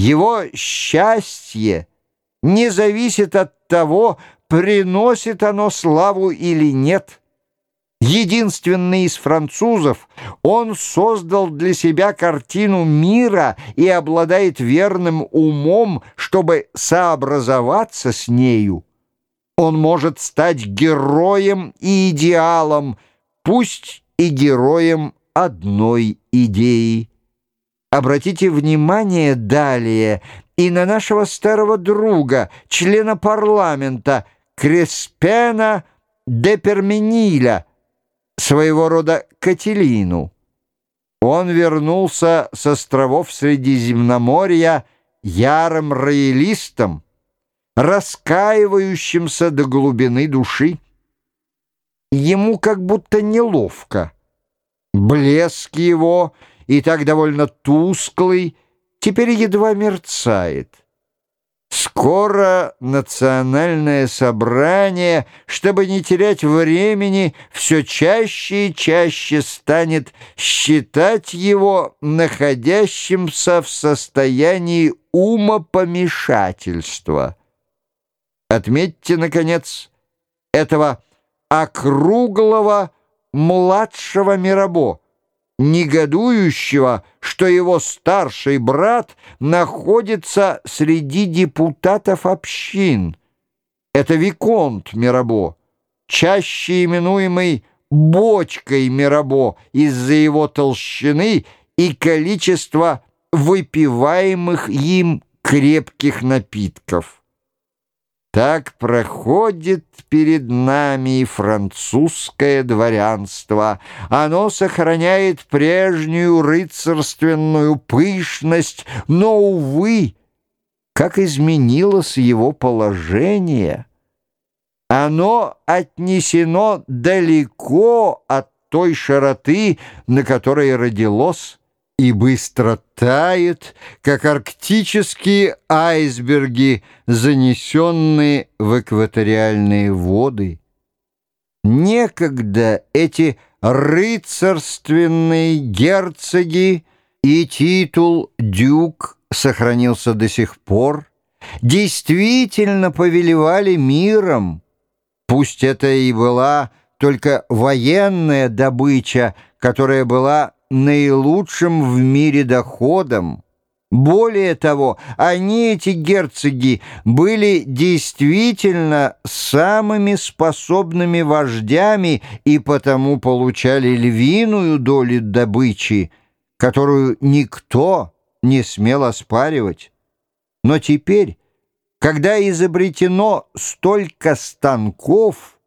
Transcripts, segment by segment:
Его счастье не зависит от того, приносит оно славу или нет. Единственный из французов, он создал для себя картину мира и обладает верным умом, чтобы сообразоваться с нею. Он может стать героем и идеалом, пусть и героем одной идеи. Обратите внимание далее и на нашего старого друга, члена парламента Креспена де Пермениля, своего рода Кателину. Он вернулся с островов Средиземноморья ярым роялистом, раскаивающимся до глубины души. Ему как будто неловко. Блеск его, и так довольно тусклый, теперь едва мерцает. Скоро национальное собрание, чтобы не терять времени, все чаще и чаще станет считать его находящимся в состоянии умопомешательства. Отметьте, наконец, этого округлого младшего Мирабо, негодующего, что его старший брат находится среди депутатов общин. Это Виконт Мирабо, чаще именуемый «бочкой Мирабо» из-за его толщины и количества выпиваемых им крепких напитков. Так проходит перед нами французское дворянство. Оно сохраняет прежнюю рыцарственную пышность, но, увы, как изменилось его положение. Оно отнесено далеко от той широты, на которой родилось, и быстро тает, как арктические айсберги, занесенные в экваториальные воды. Некогда эти рыцарственные герцоги и титул «дюк» сохранился до сих пор, действительно повелевали миром, пусть это и была только военная добыча, которая была наилучшим в мире доходом. Более того, они, эти герцоги, были действительно самыми способными вождями и потому получали львиную долю добычи, которую никто не смел оспаривать. Но теперь, когда изобретено столько станков,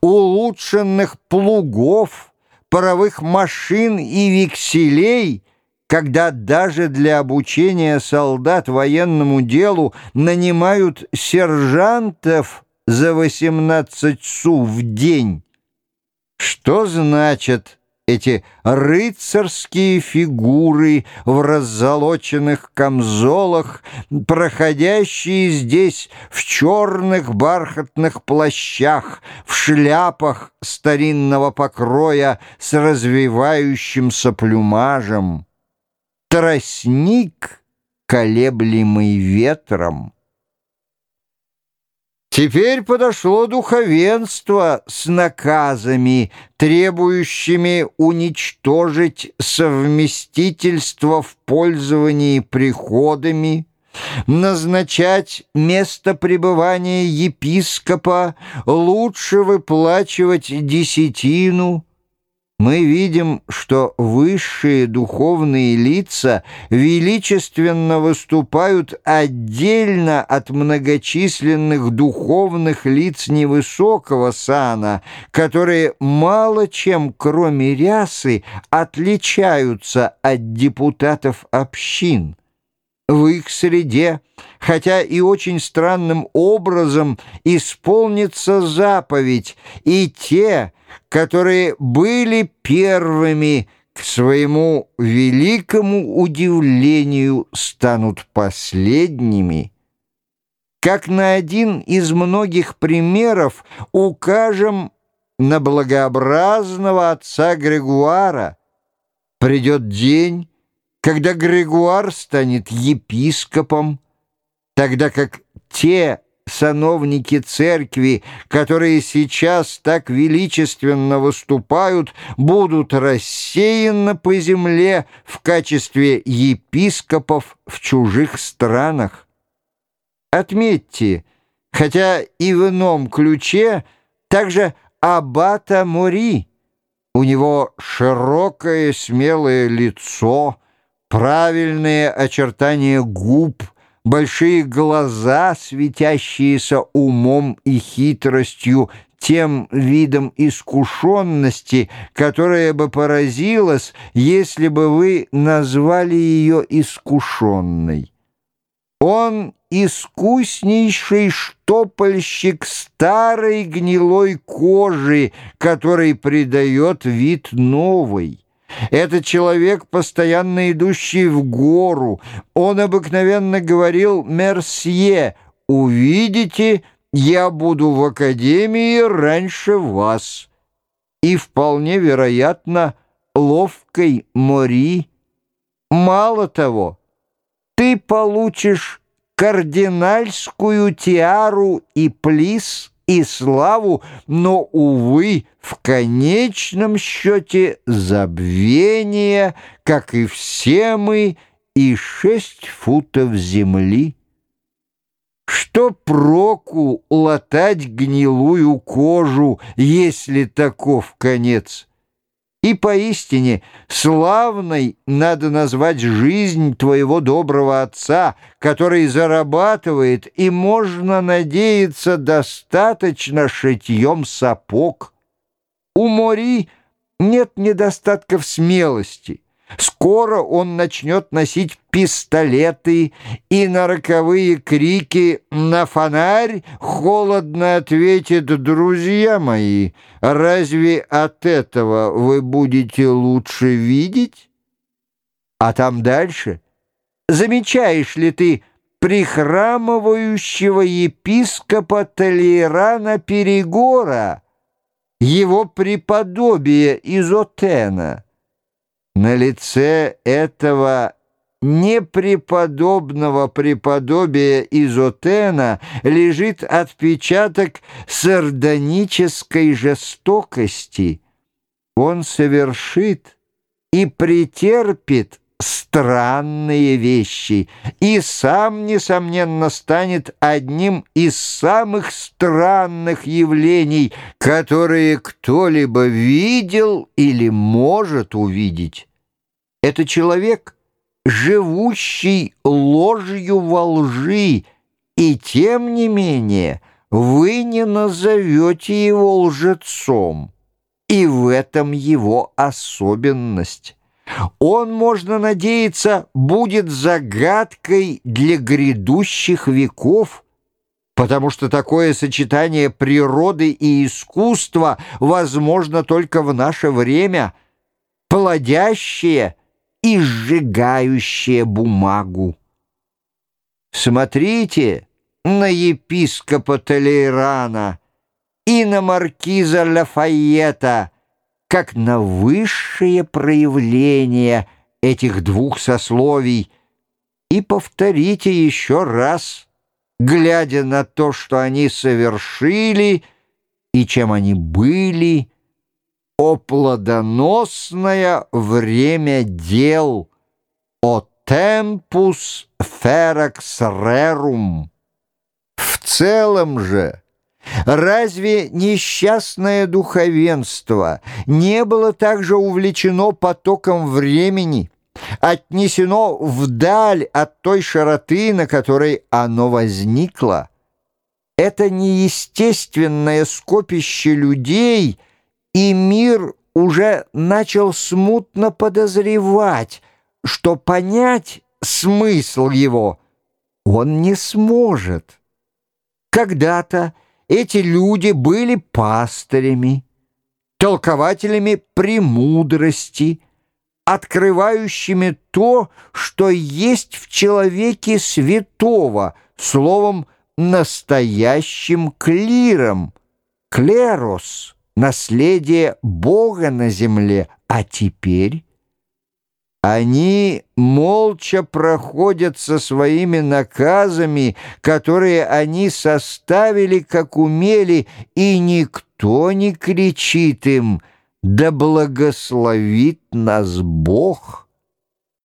улучшенных плугов, паровых машин и векселей, когда даже для обучения солдат военному делу нанимают сержантов за 18 су в день. Что значит эти рыцарские фигуры в раззолоченных камзолах, проходящие здесь в черных бархатных плащах, в шляпах старинного покроя с развивающимся плюмажем. Тростник, колеблемый ветром. Теперь подошло духовенство с наказами, требующими уничтожить совместительство в пользовании приходами, назначать место пребывания епископа, лучше выплачивать десятину, мы видим, что высшие духовные лица величественно выступают отдельно от многочисленных духовных лиц невысокого сана, которые мало чем, кроме рясы, отличаются от депутатов общин. В их среде, хотя и очень странным образом, исполнится заповедь, и те, которые были первыми, к своему великому удивлению станут последними. Как на один из многих примеров укажем на благообразного отца Грегуара. Придет день, когда Григуар станет епископом, тогда как те сановники церкви, которые сейчас так величественно выступают, будут рассеяны по земле в качестве епископов в чужих странах. Отметьте, хотя и в ином ключе, также аббата Мори. У него широкое смелое лицо, правильные очертания губ — большие глаза, светящиеся умом и хитростью, тем видом искушенности, которая бы поразилась, если бы вы назвали ее искушенной. Он искуснейший штопольщик старой гнилой кожи, который придает вид новой. Это человек, постоянно идущий в гору. Он обыкновенно говорил «Мерсье, увидите, я буду в академии раньше вас». И вполне вероятно, ловкой Мори. Мало того, ты получишь кардинальскую тиару и плис – и славу, но, увы, в конечном счете забвение, как и все мы, и шесть футов земли. Что проку латать гнилую кожу, если таков конец? И поистине славной надо назвать жизнь твоего доброго отца, который зарабатывает, и можно надеяться достаточно шитьем сапог. У Мори нет недостатков смелости. Скоро он начнет носить пистолеты и на роковые крики «На фонарь!» холодно ответит «Друзья мои, разве от этого вы будете лучше видеть?» А там дальше замечаешь ли ты прихрамывающего епископа Толерана Перегора, его преподобие Изотена? На лице этого непреподобного преподобия Изотена лежит отпечаток сардонической жестокости. Он совершит и претерпит странные вещи и сам, несомненно, станет одним из самых странных явлений, которые кто-либо видел или может увидеть. Это человек, живущий ложью во лжи, и тем не менее вы не назовете его лжецом. И в этом его особенность. Он, можно надеяться, будет загадкой для грядущих веков, потому что такое сочетание природы и искусства возможно только в наше время, плодящее и сжигающее бумагу. Смотрите на епископа Толейрана и на маркиза Лафайета, как на высшее проявление этих двух сословий, и повторите еще раз, глядя на то, что они совершили и чем они были, о плодоносное время дел, о темпус феракс рерум. В целом же, разве несчастное духовенство не было также увлечено потоком времени, отнесено вдаль от той широты, на которой оно возникло? Это неестественное скопище людей — и мир уже начал смутно подозревать, что понять смысл его он не сможет. Когда-то эти люди были пастырями, толкователями премудрости, открывающими то, что есть в человеке святого, словом, настоящим клиром, клерос — наследие Бога на земле, а теперь Они молча проходят со своими наказами, которые они составили, как умели, и никто не кричит им «Да благословит нас Бог!»